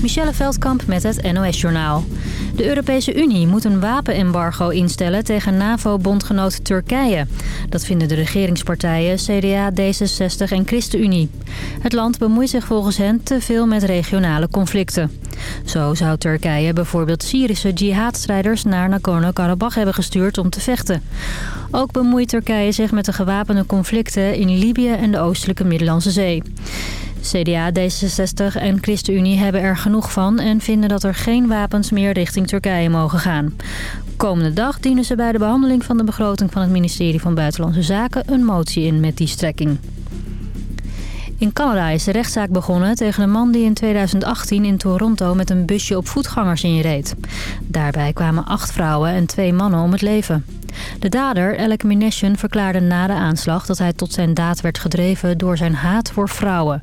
Michelle Veldkamp met het NOS-journaal. De Europese Unie moet een wapenembargo instellen tegen NAVO-bondgenoot Turkije. Dat vinden de regeringspartijen CDA, D66 en ChristenUnie. Het land bemoeit zich volgens hen te veel met regionale conflicten. Zo zou Turkije bijvoorbeeld Syrische jihadstrijders naar Nagorno-Karabakh hebben gestuurd om te vechten. Ook bemoeit Turkije zich met de gewapende conflicten in Libië en de oostelijke Middellandse Zee. CDA, D66 en ChristenUnie hebben er genoeg van... en vinden dat er geen wapens meer richting Turkije mogen gaan. Komende dag dienen ze bij de behandeling van de begroting... van het ministerie van Buitenlandse Zaken een motie in met die strekking. In Canada is de rechtszaak begonnen tegen een man die in 2018 in Toronto met een busje op voetgangers inreed. Daarbij kwamen acht vrouwen en twee mannen om het leven. De dader, Alec Mination, verklaarde na de aanslag dat hij tot zijn daad werd gedreven door zijn haat voor vrouwen.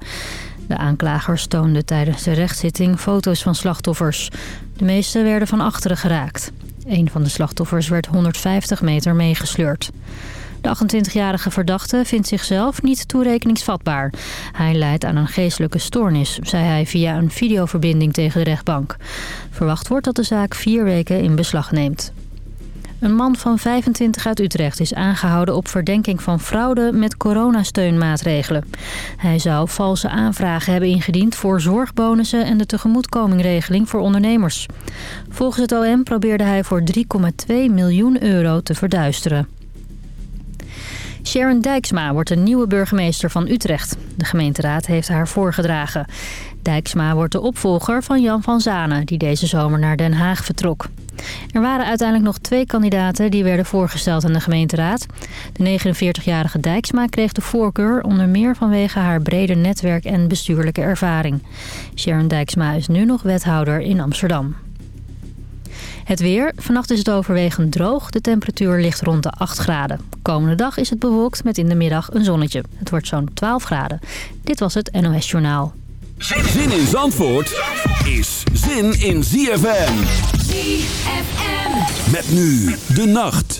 De aanklagers toonden tijdens de rechtszitting foto's van slachtoffers. De meeste werden van achteren geraakt. Een van de slachtoffers werd 150 meter meegesleurd. De 28-jarige verdachte vindt zichzelf niet toerekeningsvatbaar. Hij leidt aan een geestelijke stoornis, zei hij via een videoverbinding tegen de rechtbank. Verwacht wordt dat de zaak vier weken in beslag neemt. Een man van 25 uit Utrecht is aangehouden op verdenking van fraude met coronasteunmaatregelen. Hij zou valse aanvragen hebben ingediend voor zorgbonussen en de tegemoetkomingregeling voor ondernemers. Volgens het OM probeerde hij voor 3,2 miljoen euro te verduisteren. Sharon Dijksma wordt de nieuwe burgemeester van Utrecht. De gemeenteraad heeft haar voorgedragen. Dijksma wordt de opvolger van Jan van Zanen, die deze zomer naar Den Haag vertrok. Er waren uiteindelijk nog twee kandidaten die werden voorgesteld aan de gemeenteraad. De 49-jarige Dijksma kreeg de voorkeur onder meer vanwege haar brede netwerk en bestuurlijke ervaring. Sharon Dijksma is nu nog wethouder in Amsterdam. Het weer. Vannacht is het overwegend droog. De temperatuur ligt rond de 8 graden. Komende dag is het bewolkt met in de middag een zonnetje. Het wordt zo'n 12 graden. Dit was het NOS Journaal. Zin in Zandvoort is zin in ZFM. ZFM. Met nu de nacht.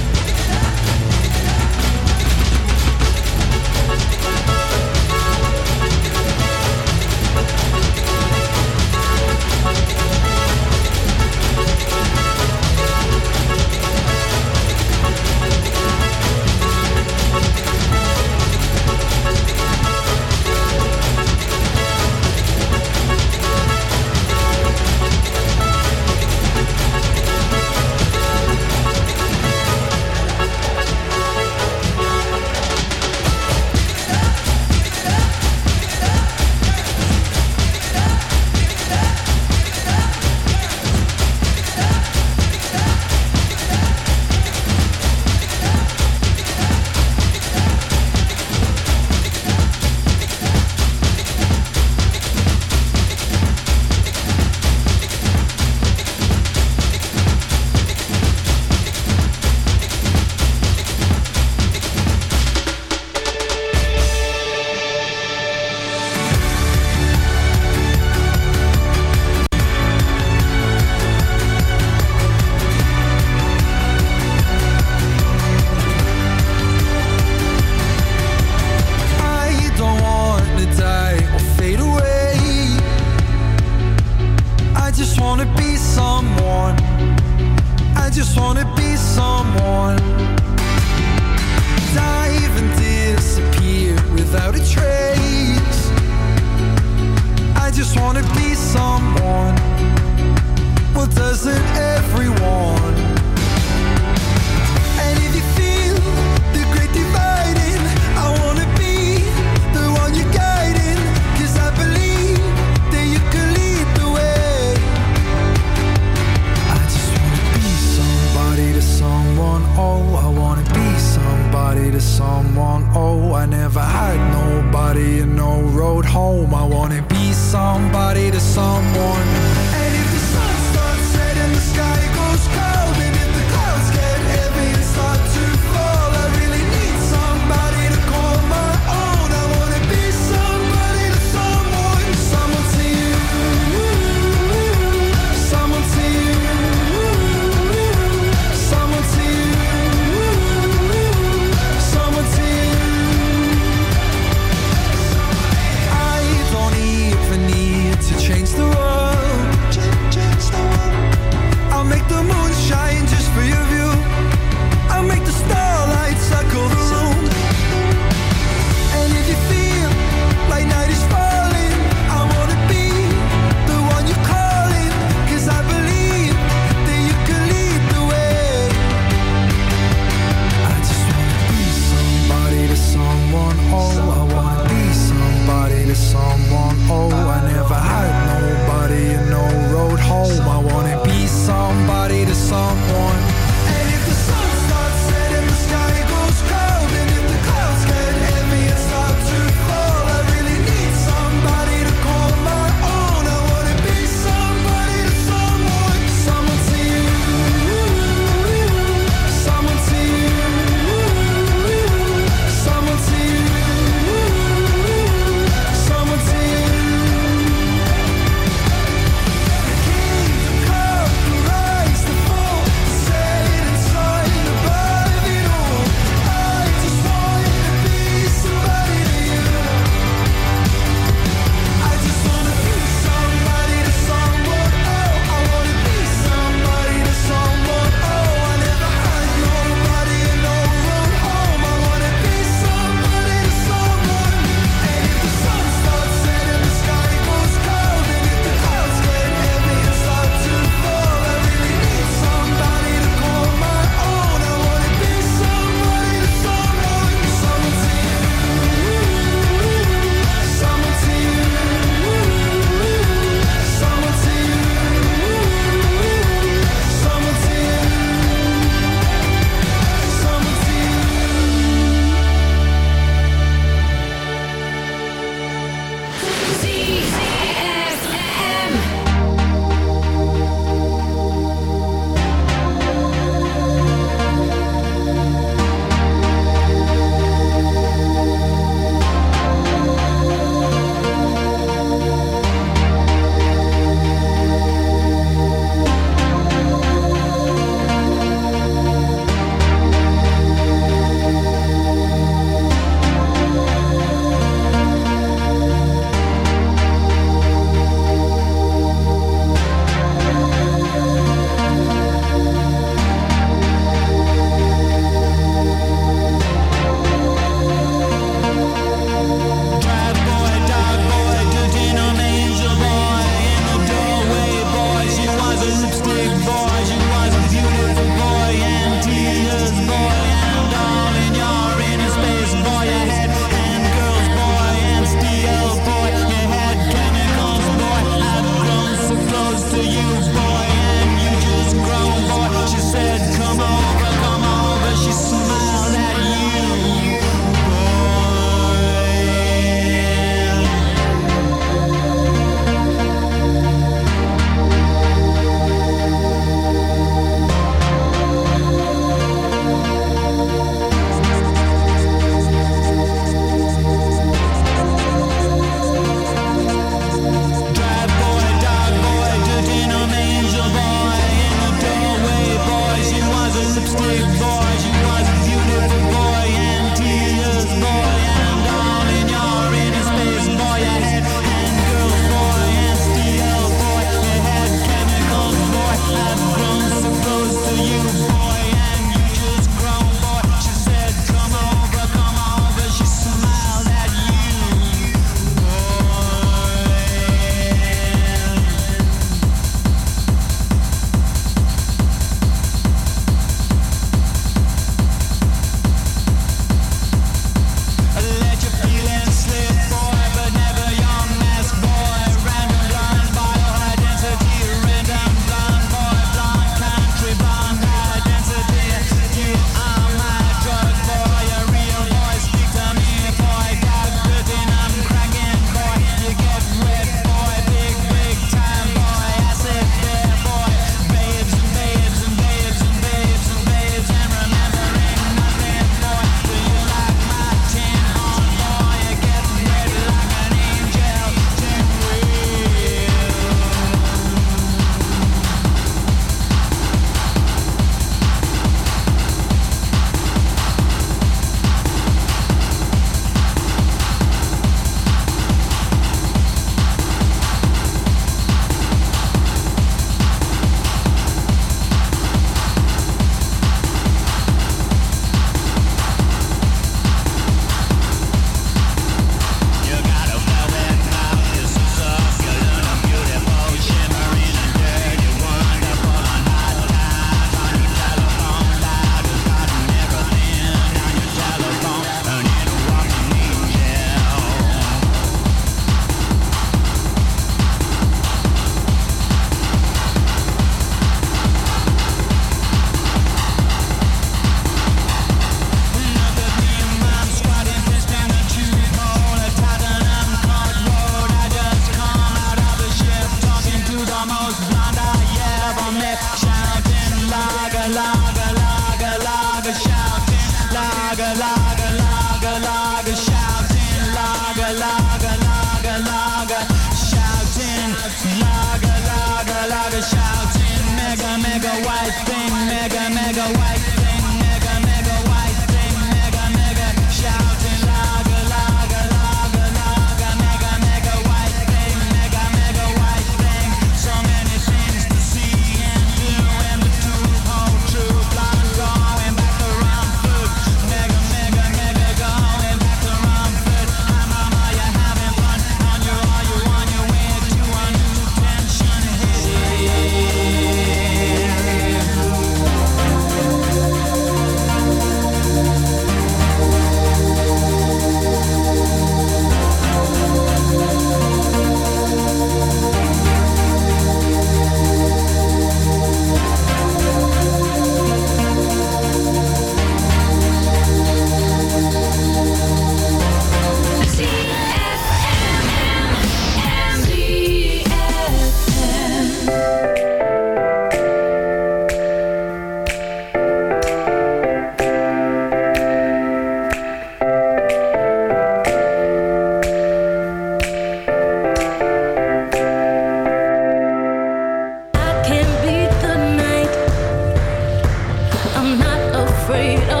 afraid of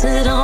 sit on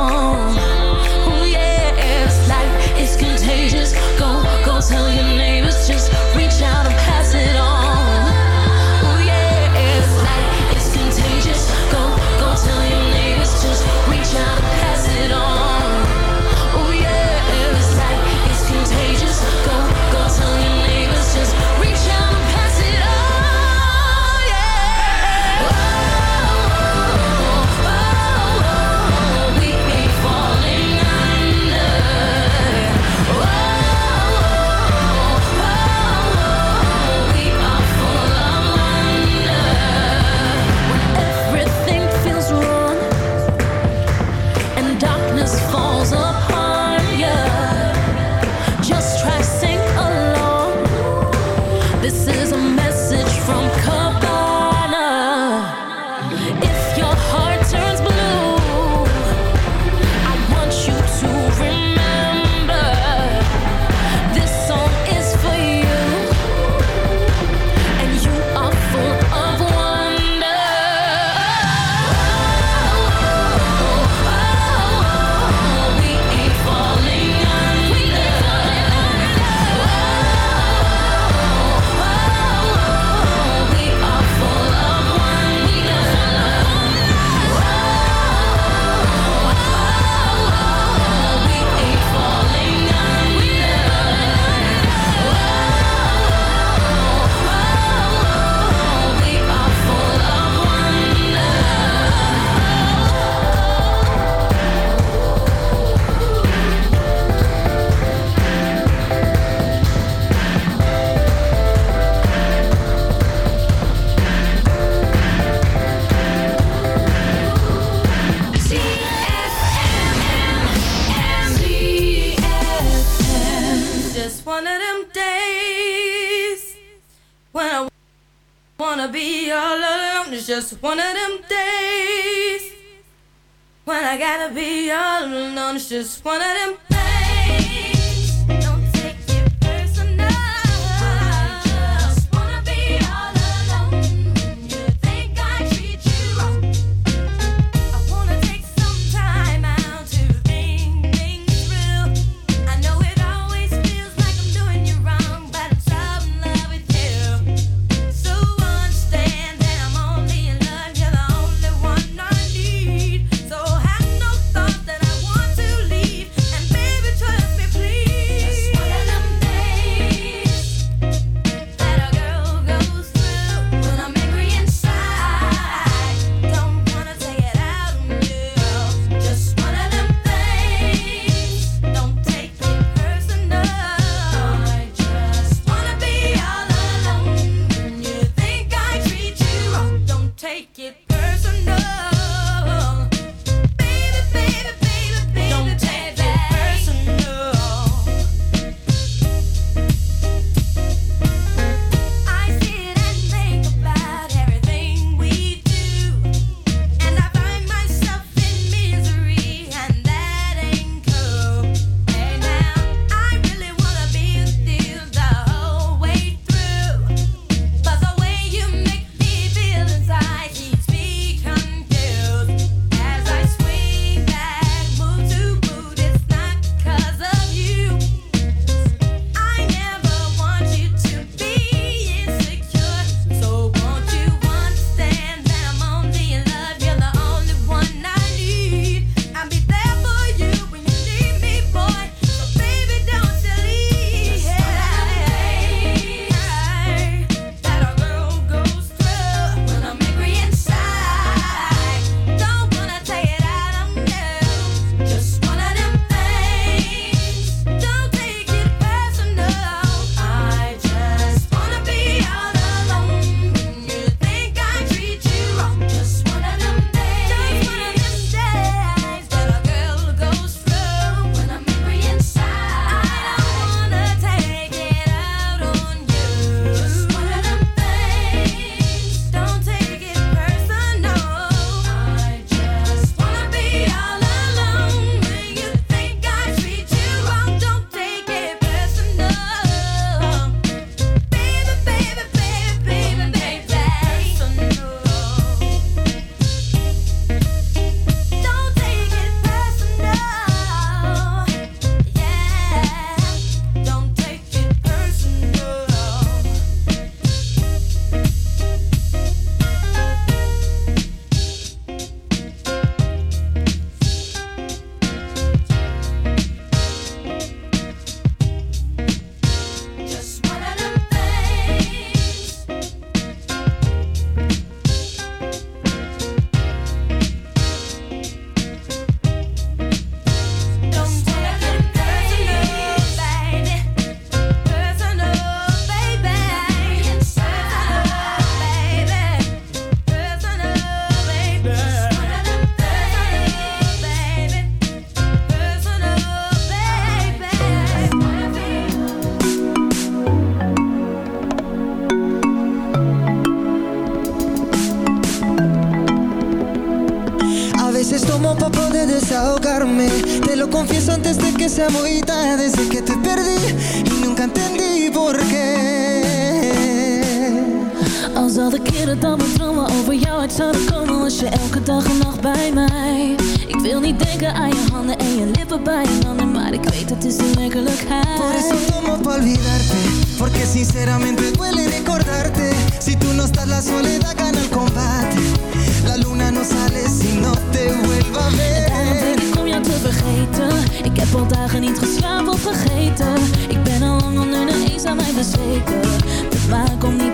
muy tarde. Desde que te perdí y nunca entendí por qué. Als al de keren dat mijn dromen over jou uit zouden komen Was je elke dag en nacht bij mij Ik wil niet denken aan je handen en je lippen bij je handen Maar ik weet het is de werkelijkheid Por eso tomo pa olvidarte Porque sinceramente al dagen niet geslapen of vergeten Ik ben al lang onder de eens aan mij bezweken. De maan komt niet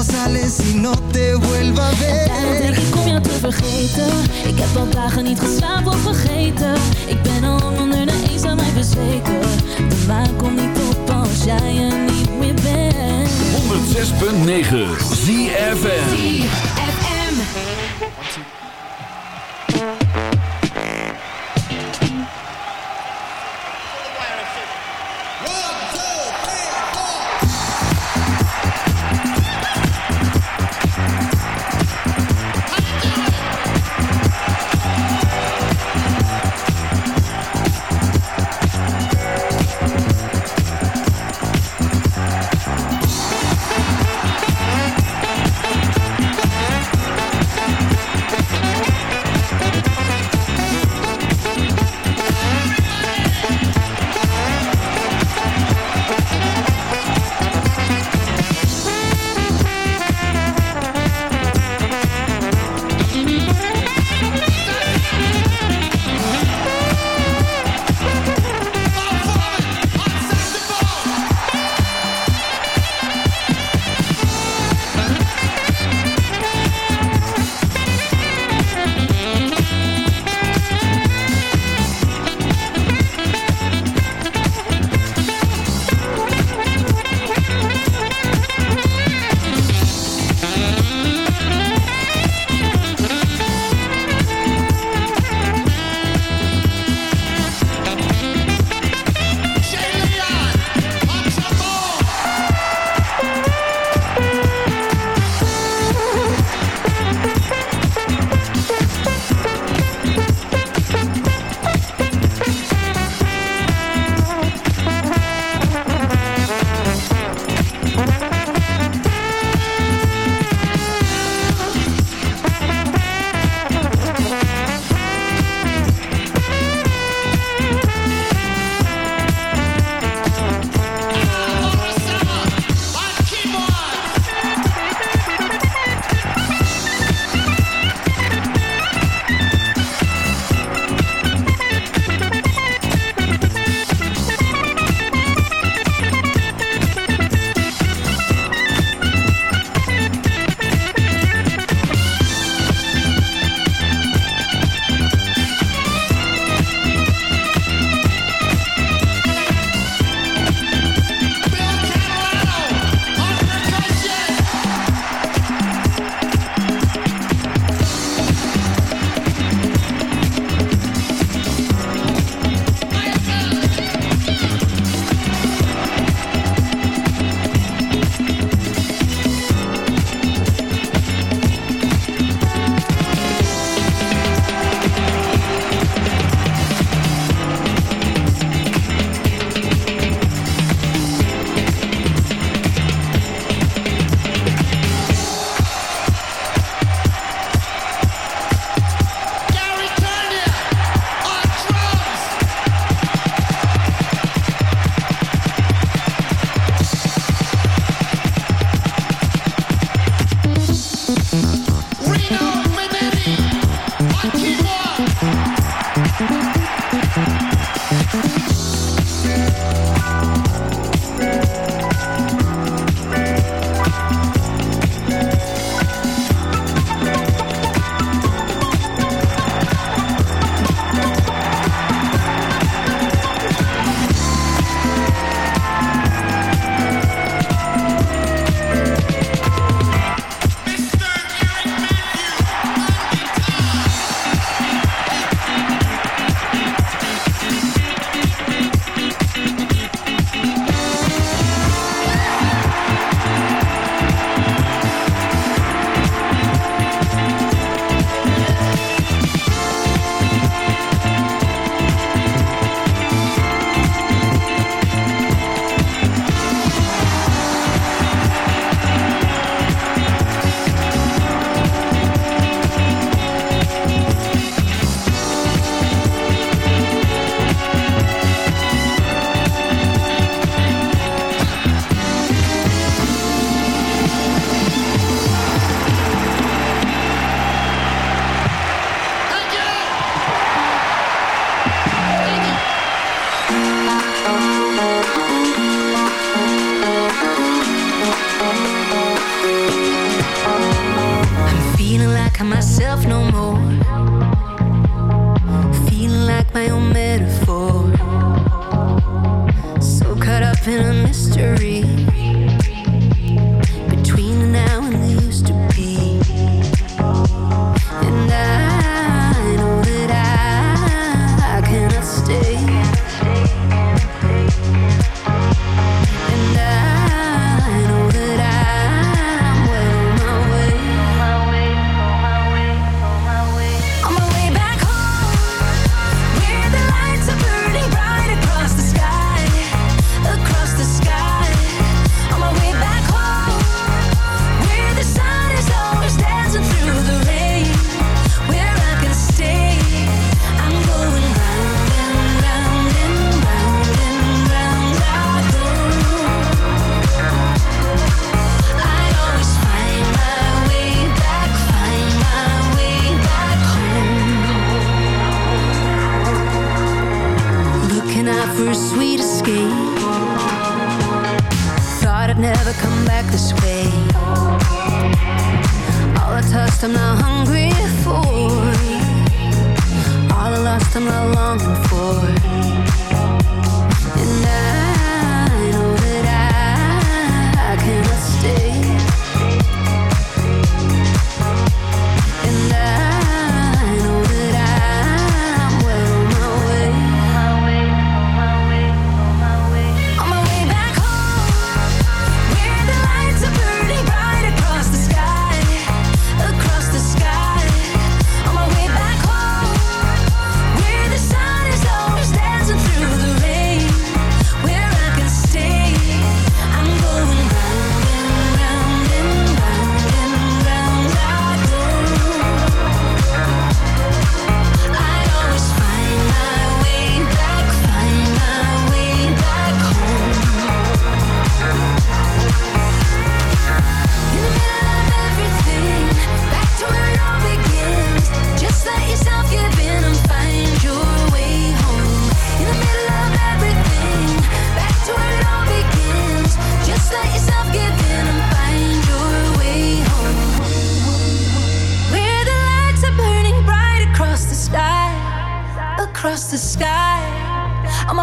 no sale si no te vuelva a Daarom denk ver ik om jou te vergeten. Ik heb al dagen niet geslapen of vergeten. Ik ben al lang onder de eens aan mij bezweken. De maan komt niet op als jij er niet meer bent. 106.9 ZFM.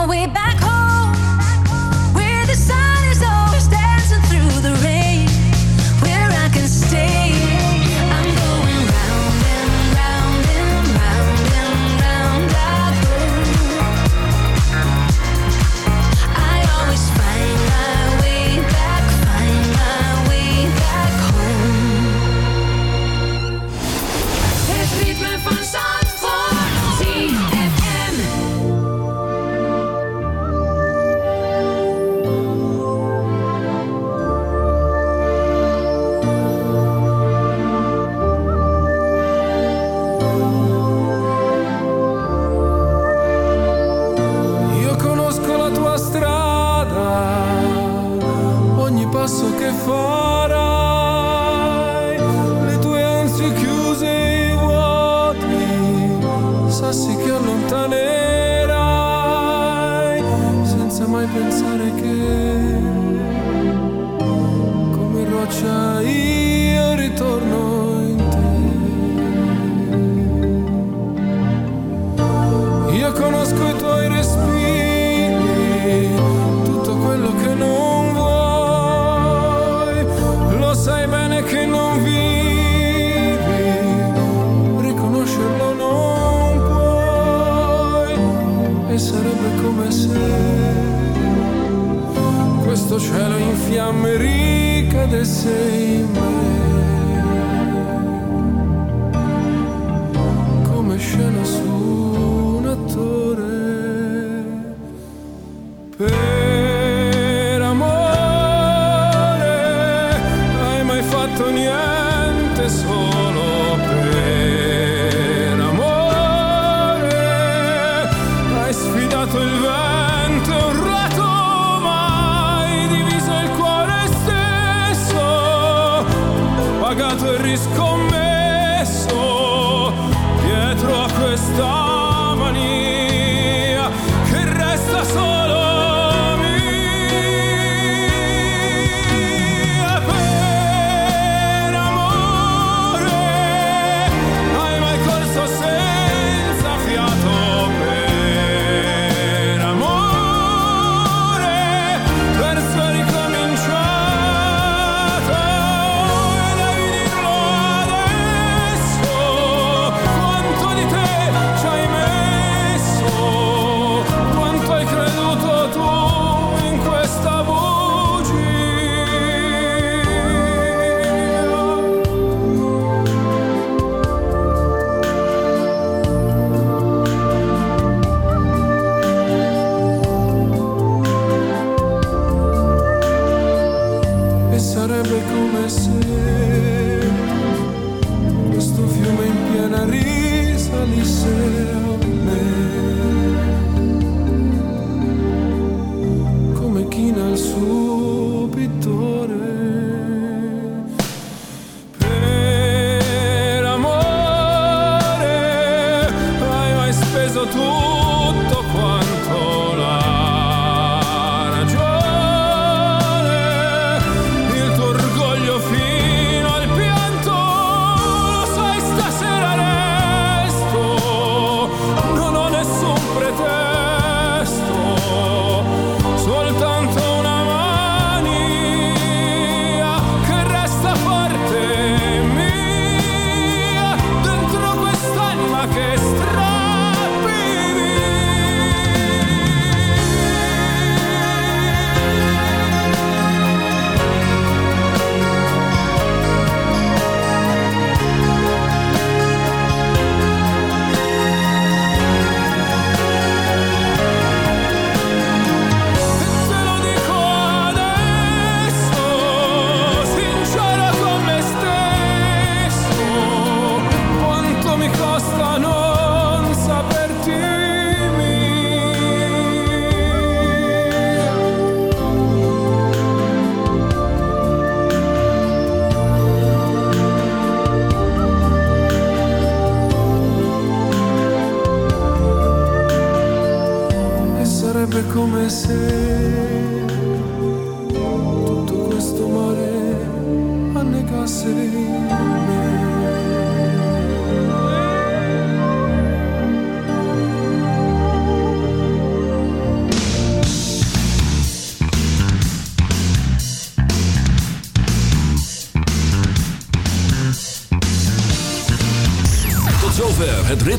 Way back